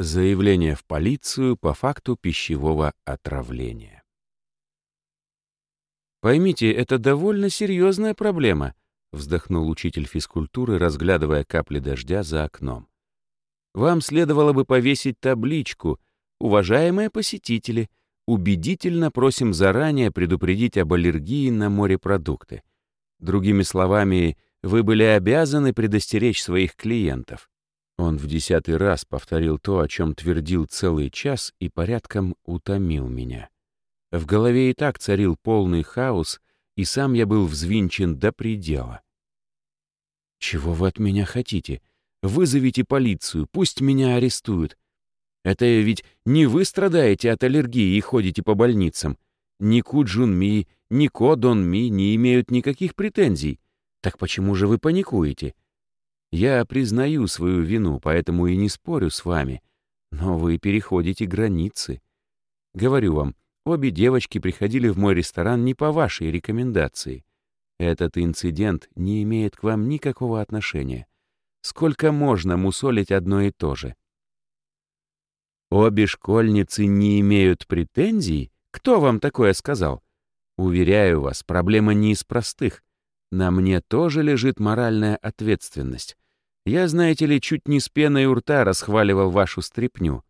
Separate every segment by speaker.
Speaker 1: Заявление в полицию по факту пищевого отравления. «Поймите, это довольно серьезная проблема», — вздохнул учитель физкультуры, разглядывая капли дождя за окном. «Вам следовало бы повесить табличку «Уважаемые посетители, убедительно просим заранее предупредить об аллергии на морепродукты». Другими словами, вы были обязаны предостеречь своих клиентов. Он в десятый раз повторил то, о чем твердил целый час, и порядком утомил меня. В голове и так царил полный хаос, и сам я был взвинчен до предела. «Чего вы от меня хотите? Вызовите полицию, пусть меня арестуют. Это ведь не вы страдаете от аллергии и ходите по больницам. Ни Ку Джун Ми, ни Ко Дон Ми не имеют никаких претензий. Так почему же вы паникуете?» Я признаю свою вину, поэтому и не спорю с вами. Но вы переходите границы. Говорю вам, обе девочки приходили в мой ресторан не по вашей рекомендации. Этот инцидент не имеет к вам никакого отношения. Сколько можно мусолить одно и то же? Обе школьницы не имеют претензий? Кто вам такое сказал? Уверяю вас, проблема не из простых. На мне тоже лежит моральная ответственность. Я, знаете ли, чуть не с пеной у рта расхваливал вашу стряпню.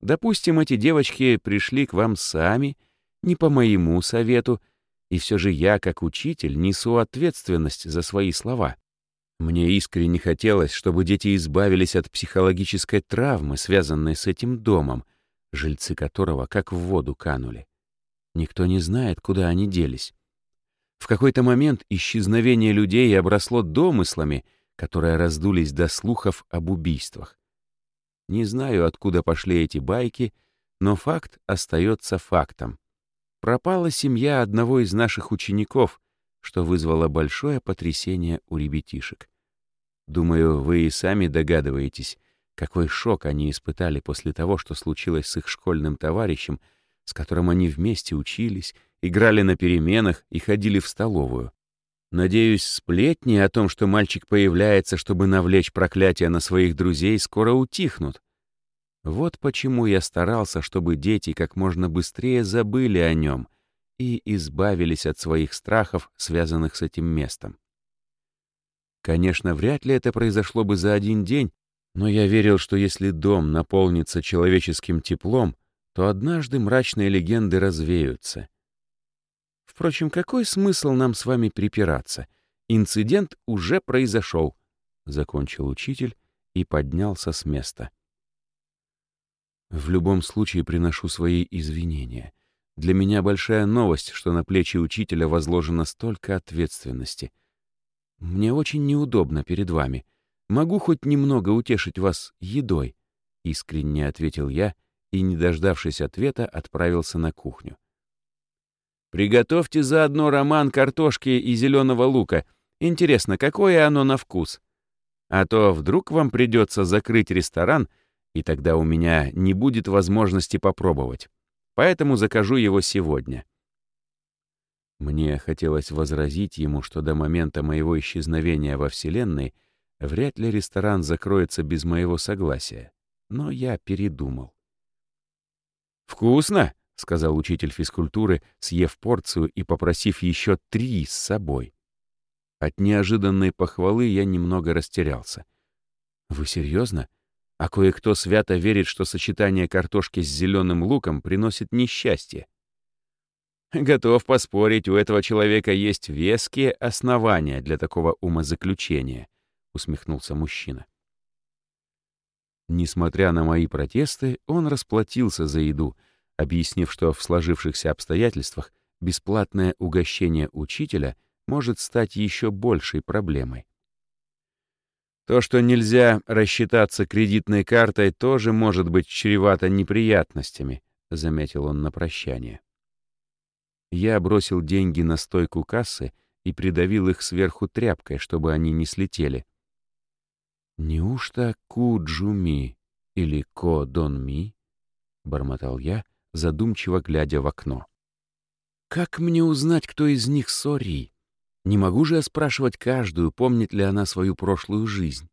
Speaker 1: Допустим, эти девочки пришли к вам сами, не по моему совету, и все же я, как учитель, несу ответственность за свои слова. Мне искренне хотелось, чтобы дети избавились от психологической травмы, связанной с этим домом, жильцы которого как в воду канули. Никто не знает, куда они делись. В какой-то момент исчезновение людей обросло домыслами, которые раздулись до слухов об убийствах. Не знаю, откуда пошли эти байки, но факт остается фактом. Пропала семья одного из наших учеников, что вызвало большое потрясение у ребятишек. Думаю, вы и сами догадываетесь, какой шок они испытали после того, что случилось с их школьным товарищем, с которым они вместе учились играли на переменах и ходили в столовую. Надеюсь, сплетни о том, что мальчик появляется, чтобы навлечь проклятие на своих друзей, скоро утихнут. Вот почему я старался, чтобы дети как можно быстрее забыли о нем и избавились от своих страхов, связанных с этим местом. Конечно, вряд ли это произошло бы за один день, но я верил, что если дом наполнится человеческим теплом, то однажды мрачные легенды развеются — Впрочем, какой смысл нам с вами припираться? Инцидент уже произошел, — закончил учитель и поднялся с места. В любом случае приношу свои извинения. Для меня большая новость, что на плечи учителя возложено столько ответственности. Мне очень неудобно перед вами. Могу хоть немного утешить вас едой, — искренне ответил я и, не дождавшись ответа, отправился на кухню. Приготовьте заодно роман картошки и зеленого лука. Интересно, какое оно на вкус? А то вдруг вам придется закрыть ресторан, и тогда у меня не будет возможности попробовать. Поэтому закажу его сегодня. Мне хотелось возразить ему, что до момента моего исчезновения во Вселенной вряд ли ресторан закроется без моего согласия. Но я передумал. «Вкусно!» — сказал учитель физкультуры, съев порцию и попросив еще три с собой. От неожиданной похвалы я немного растерялся. «Вы серьезно? А кое-кто свято верит, что сочетание картошки с зеленым луком приносит несчастье». «Готов поспорить, у этого человека есть веские основания для такого умозаключения», — усмехнулся мужчина. Несмотря на мои протесты, он расплатился за еду — объяснив, что в сложившихся обстоятельствах бесплатное угощение учителя может стать еще большей проблемой. То, что нельзя рассчитаться кредитной картой, тоже может быть чревато неприятностями, заметил он на прощание. Я бросил деньги на стойку кассы и придавил их сверху тряпкой, чтобы они не слетели. «Неужто Ку-Джуми или Ко-Дон-Ми?» — бормотал я, задумчиво глядя в окно. «Как мне узнать, кто из них Сори? Не могу же я спрашивать каждую, помнит ли она свою прошлую жизнь?»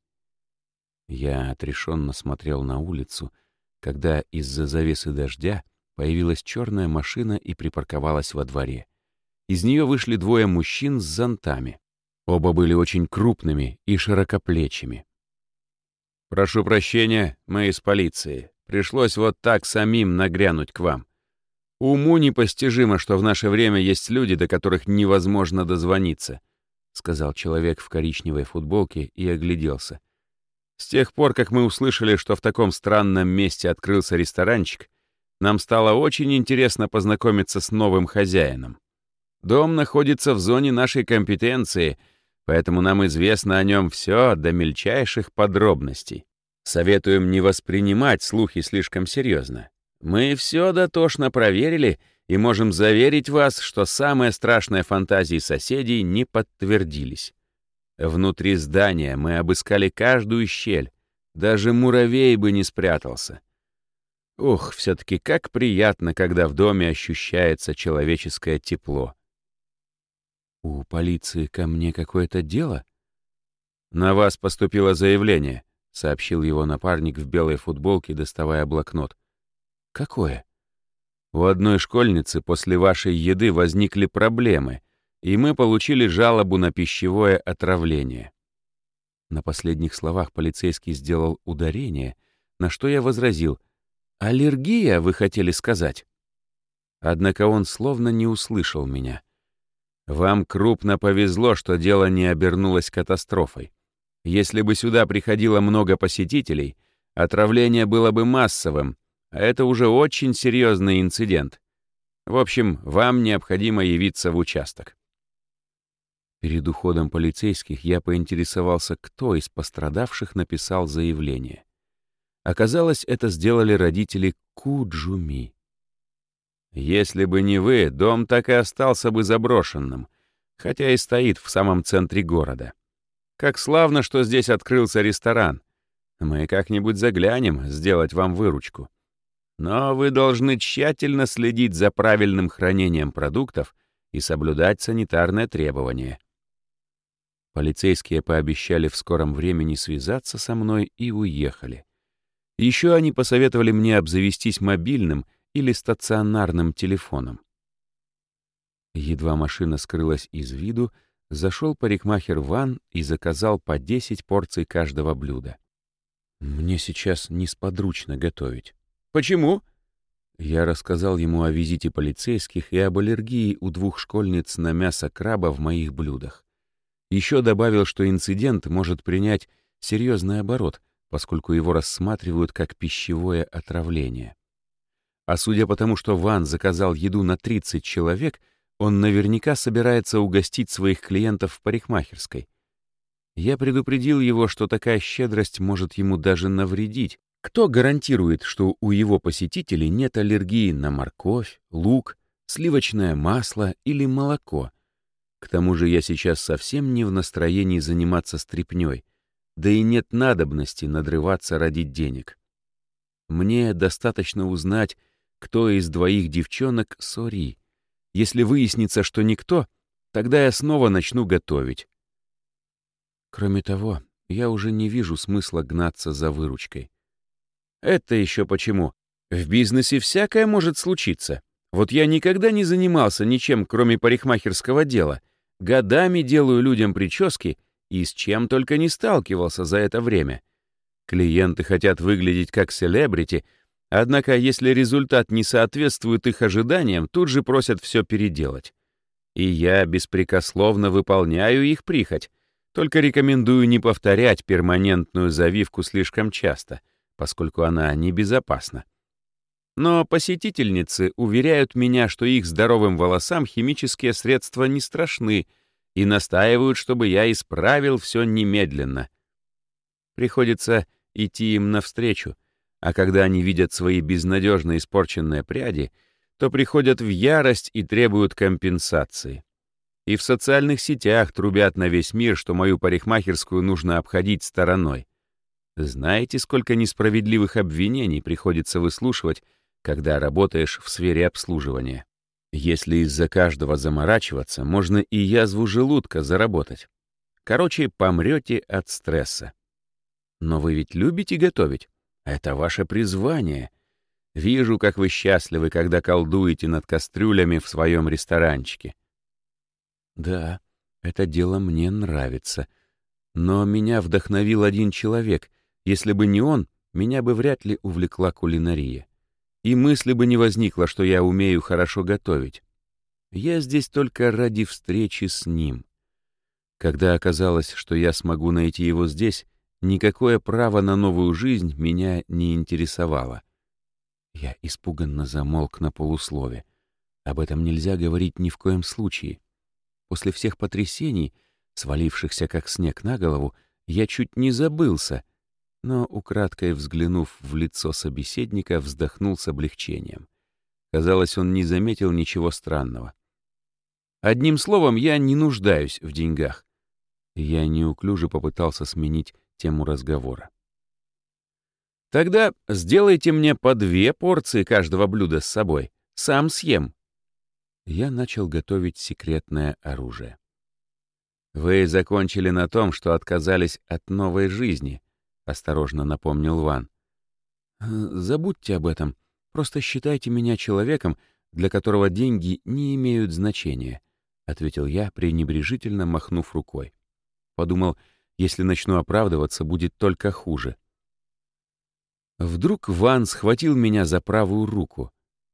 Speaker 1: Я отрешенно смотрел на улицу, когда из-за завесы дождя появилась черная машина и припарковалась во дворе. Из нее вышли двое мужчин с зонтами. Оба были очень крупными и широкоплечими. «Прошу прощения, мы из полиции. Пришлось вот так самим нагрянуть к вам. Уму непостижимо, что в наше время есть люди, до которых невозможно дозвониться», сказал человек в коричневой футболке и огляделся. «С тех пор, как мы услышали, что в таком странном месте открылся ресторанчик, нам стало очень интересно познакомиться с новым хозяином. Дом находится в зоне нашей компетенции, поэтому нам известно о нем все до мельчайших подробностей. Советуем не воспринимать слухи слишком серьезно. Мы все дотошно проверили и можем заверить вас, что самые страшные фантазии соседей не подтвердились. Внутри здания мы обыскали каждую щель, даже муравей бы не спрятался. Ух, все-таки как приятно, когда в доме ощущается человеческое тепло. «У полиции ко мне какое-то дело?» «На вас поступило заявление», — сообщил его напарник в белой футболке, доставая блокнот. «Какое?» «У одной школьницы после вашей еды возникли проблемы, и мы получили жалобу на пищевое отравление». На последних словах полицейский сделал ударение, на что я возразил. «Аллергия, вы хотели сказать?» Однако он словно не услышал меня. Вам крупно повезло, что дело не обернулось катастрофой. Если бы сюда приходило много посетителей, отравление было бы массовым, а это уже очень серьезный инцидент. В общем, вам необходимо явиться в участок. Перед уходом полицейских я поинтересовался, кто из пострадавших написал заявление. Оказалось, это сделали родители Куджуми. Если бы не вы, дом так и остался бы заброшенным, хотя и стоит в самом центре города. Как славно, что здесь открылся ресторан. Мы как-нибудь заглянем, сделать вам выручку. Но вы должны тщательно следить за правильным хранением продуктов и соблюдать санитарные требования. Полицейские пообещали в скором времени связаться со мной и уехали. Еще они посоветовали мне обзавестись мобильным — или стационарным телефоном. Едва машина скрылась из виду, зашел парикмахер Ван и заказал по 10 порций каждого блюда. Мне сейчас несподручно готовить. Почему? Я рассказал ему о визите полицейских и об аллергии у двух школьниц на мясо краба в моих блюдах. Еще добавил, что инцидент может принять серьезный оборот, поскольку его рассматривают как пищевое отравление. А судя по тому, что Ван заказал еду на 30 человек, он наверняка собирается угостить своих клиентов в парикмахерской. Я предупредил его, что такая щедрость может ему даже навредить. Кто гарантирует, что у его посетителей нет аллергии на морковь, лук, сливочное масло или молоко? К тому же я сейчас совсем не в настроении заниматься стряпнёй, да и нет надобности надрываться ради денег. Мне достаточно узнать, кто из двоих девчонок Сори. Если выяснится, что никто, тогда я снова начну готовить. Кроме того, я уже не вижу смысла гнаться за выручкой. Это еще почему? В бизнесе всякое может случиться. Вот я никогда не занимался ничем, кроме парикмахерского дела. Годами делаю людям прически и с чем только не сталкивался за это время. Клиенты хотят выглядеть как селебрити — Однако, если результат не соответствует их ожиданиям, тут же просят все переделать. И я беспрекословно выполняю их прихоть, только рекомендую не повторять перманентную завивку слишком часто, поскольку она небезопасна. Но посетительницы уверяют меня, что их здоровым волосам химические средства не страшны и настаивают, чтобы я исправил все немедленно. Приходится идти им навстречу — а когда они видят свои безнадежно испорченные пряди, то приходят в ярость и требуют компенсации. И в социальных сетях трубят на весь мир, что мою парикмахерскую нужно обходить стороной. Знаете, сколько несправедливых обвинений приходится выслушивать, когда работаешь в сфере обслуживания? Если из-за каждого заморачиваться, можно и язву желудка заработать. Короче, помрете от стресса. Но вы ведь любите готовить? Это ваше призвание. Вижу, как вы счастливы, когда колдуете над кастрюлями в своем ресторанчике. Да, это дело мне нравится. Но меня вдохновил один человек. Если бы не он, меня бы вряд ли увлекла кулинария. И мысли бы не возникло, что я умею хорошо готовить. Я здесь только ради встречи с ним. Когда оказалось, что я смогу найти его здесь, никакое право на новую жизнь меня не интересовало. Я испуганно замолк на полуслове. Об этом нельзя говорить ни в коем случае. После всех потрясений, свалившихся как снег на голову, я чуть не забылся, но, украдкой взглянув в лицо собеседника, вздохнул с облегчением. Казалось, он не заметил ничего странного. Одним словом, я не нуждаюсь в деньгах. Я неуклюже попытался сменить тему разговора. Тогда сделайте мне по две порции каждого блюда с собой. Сам съем. Я начал готовить секретное оружие. Вы закончили на том, что отказались от новой жизни, осторожно напомнил Ван. Забудьте об этом. Просто считайте меня человеком, для которого деньги не имеют значения, ответил я, пренебрежительно махнув рукой. Подумал, если начну оправдываться, будет только хуже. Вдруг Ван схватил меня за правую руку.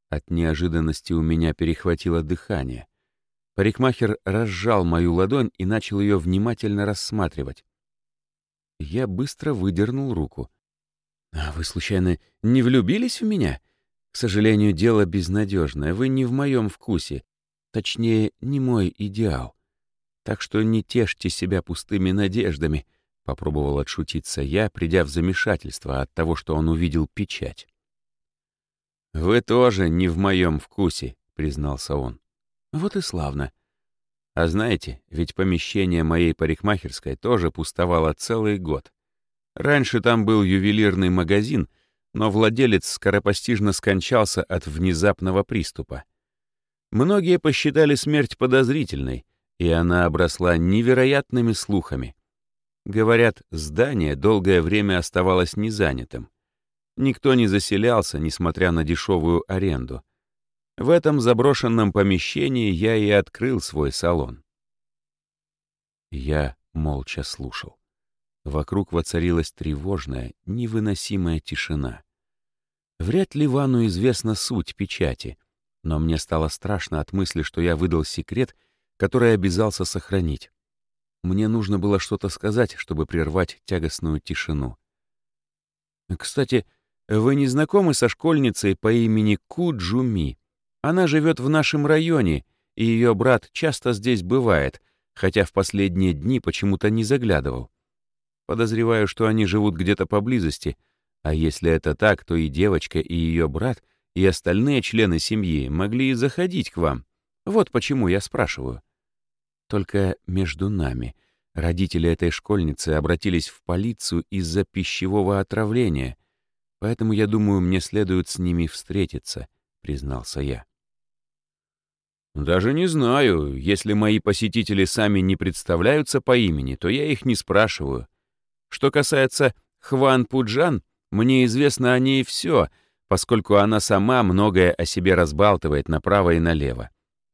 Speaker 1: От неожиданности у меня перехватило дыхание. Парикмахер разжал мою ладонь и начал ее внимательно рассматривать. Я быстро выдернул руку. «А вы, случайно, не влюбились в меня? К сожалению, дело безнадежное. Вы не в моем вкусе. Точнее, не мой идеал. Так что не тешьте себя пустыми надеждами. — попробовал отшутиться я, придя в замешательство от того, что он увидел печать. «Вы тоже не в моем вкусе», — признался он. «Вот и славно. А знаете, ведь помещение моей парикмахерской тоже пустовало целый год. Раньше там был ювелирный магазин, но владелец скоропостижно скончался от внезапного приступа. Многие посчитали смерть подозрительной, и она обросла невероятными слухами. Говорят, здание долгое время оставалось незанятым. Никто не заселялся, несмотря на дешевую аренду. В этом заброшенном помещении я и открыл свой салон. Я молча слушал. Вокруг воцарилась тревожная, невыносимая тишина. Вряд ли Вану известна суть печати, но мне стало страшно от мысли, что я выдал секрет, который обязался сохранить. Мне нужно было что-то сказать, чтобы прервать тягостную тишину. «Кстати, вы не знакомы со школьницей по имени Куджуми? Она живет в нашем районе, и ее брат часто здесь бывает, хотя в последние дни почему-то не заглядывал. Подозреваю, что они живут где-то поблизости, а если это так, то и девочка, и ее брат, и остальные члены семьи могли заходить к вам. Вот почему я спрашиваю. Только между нами. Родители этой школьницы обратились в полицию из-за пищевого отравления, поэтому, я думаю, мне следует с ними встретиться, признался я. Даже не знаю. Если мои посетители сами не представляются по имени, то я их не спрашиваю. Что касается Хван Пуджан, мне известно о ней все, поскольку она сама многое о себе разбалтывает направо и налево.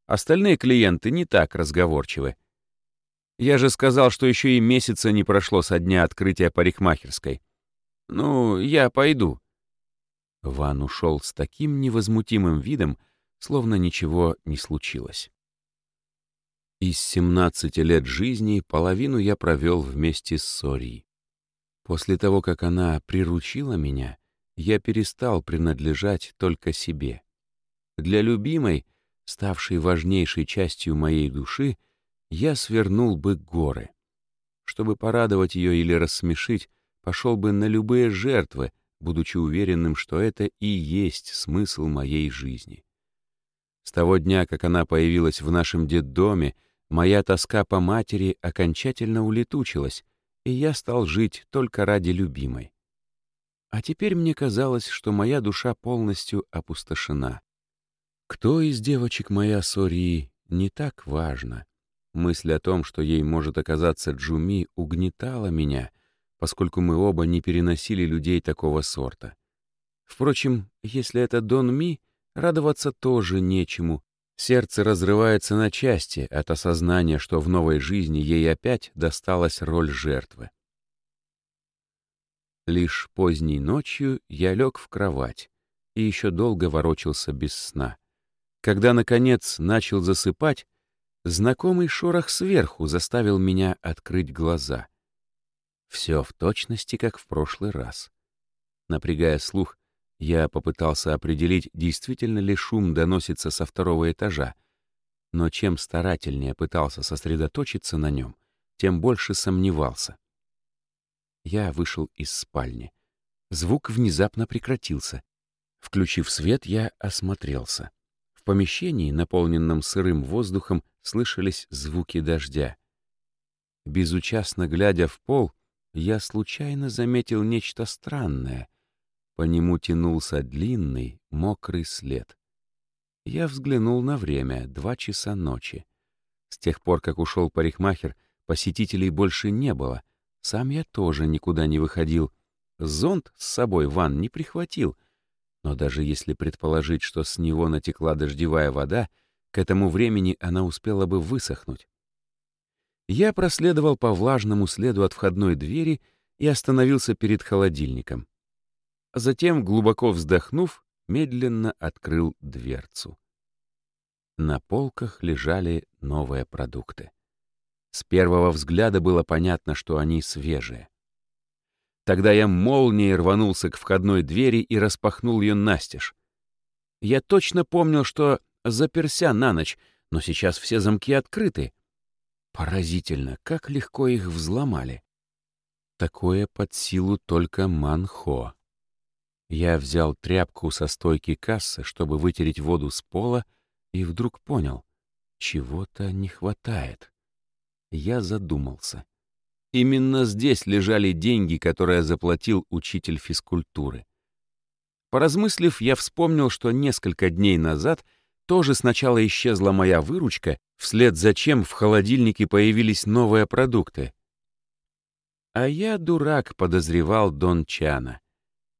Speaker 1: Остальные клиенты не так разговорчивы. Я же сказал, что еще и месяца не прошло со дня открытия парикмахерской. Ну, я пойду. Ван ушел с таким невозмутимым видом, словно ничего не случилось. Из 17 лет жизни половину я провел вместе с Сори. После того, как она приручила меня, я перестал принадлежать только себе. Для любимой — ставшей важнейшей частью моей души, я свернул бы горы. Чтобы порадовать ее или рассмешить, пошел бы на любые жертвы, будучи уверенным, что это и есть смысл моей жизни. С того дня, как она появилась в нашем детдоме, моя тоска по матери окончательно улетучилась, и я стал жить только ради любимой. А теперь мне казалось, что моя душа полностью опустошена. Кто из девочек моя Сори, не так важно. Мысль о том, что ей может оказаться Джуми, угнетала меня, поскольку мы оба не переносили людей такого сорта. Впрочем, если это Дон Ми, радоваться тоже нечему. Сердце разрывается на части от осознания, что в новой жизни ей опять досталась роль жертвы. Лишь поздней ночью я лег в кровать и еще долго ворочался без сна. Когда, наконец, начал засыпать, знакомый шорох сверху заставил меня открыть глаза. Все в точности, как в прошлый раз. Напрягая слух, я попытался определить, действительно ли шум доносится со второго этажа, но чем старательнее пытался сосредоточиться на нем, тем больше сомневался. Я вышел из спальни. Звук внезапно прекратился. Включив свет, я осмотрелся. Помещении, наполненном сырым воздухом, слышались звуки дождя. Безучастно глядя в пол, я случайно заметил нечто странное. По нему тянулся длинный, мокрый след. Я взглянул на время — два часа ночи. С тех пор, как ушел парикмахер, посетителей больше не было. Сам я тоже никуда не выходил. Зонт с собой ван не прихватил. Но даже если предположить, что с него натекла дождевая вода, к этому времени она успела бы высохнуть. Я проследовал по влажному следу от входной двери и остановился перед холодильником. Затем, глубоко вздохнув, медленно открыл дверцу. На полках лежали новые продукты. С первого взгляда было понятно, что они свежие. Тогда я молнией рванулся к входной двери и распахнул ее настежь. Я точно помнил, что заперся на ночь, но сейчас все замки открыты. Поразительно, как легко их взломали. Такое под силу только Манхо. Я взял тряпку со стойки кассы, чтобы вытереть воду с пола, и вдруг понял, чего-то не хватает. Я задумался. Именно здесь лежали деньги, которые заплатил учитель физкультуры. Поразмыслив, я вспомнил, что несколько дней назад тоже сначала исчезла моя выручка, вслед за чем в холодильнике появились новые продукты. А я, дурак, подозревал Дон Чана.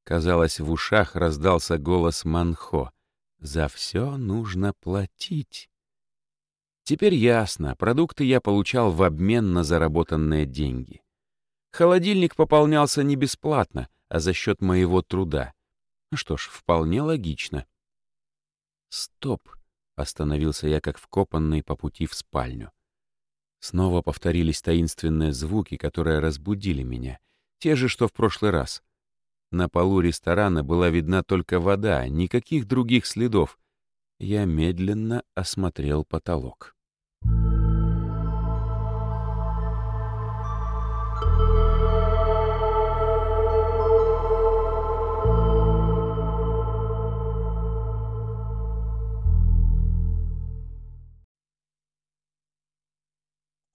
Speaker 1: Казалось, в ушах раздался голос Манхо. «За все нужно платить». Теперь ясно, продукты я получал в обмен на заработанные деньги. Холодильник пополнялся не бесплатно, а за счет моего труда. Что ж, вполне логично. Стоп. Остановился я как вкопанный по пути в спальню. Снова повторились таинственные звуки, которые разбудили меня. Те же, что в прошлый раз. На полу ресторана была видна только вода, никаких других следов. Я медленно осмотрел потолок.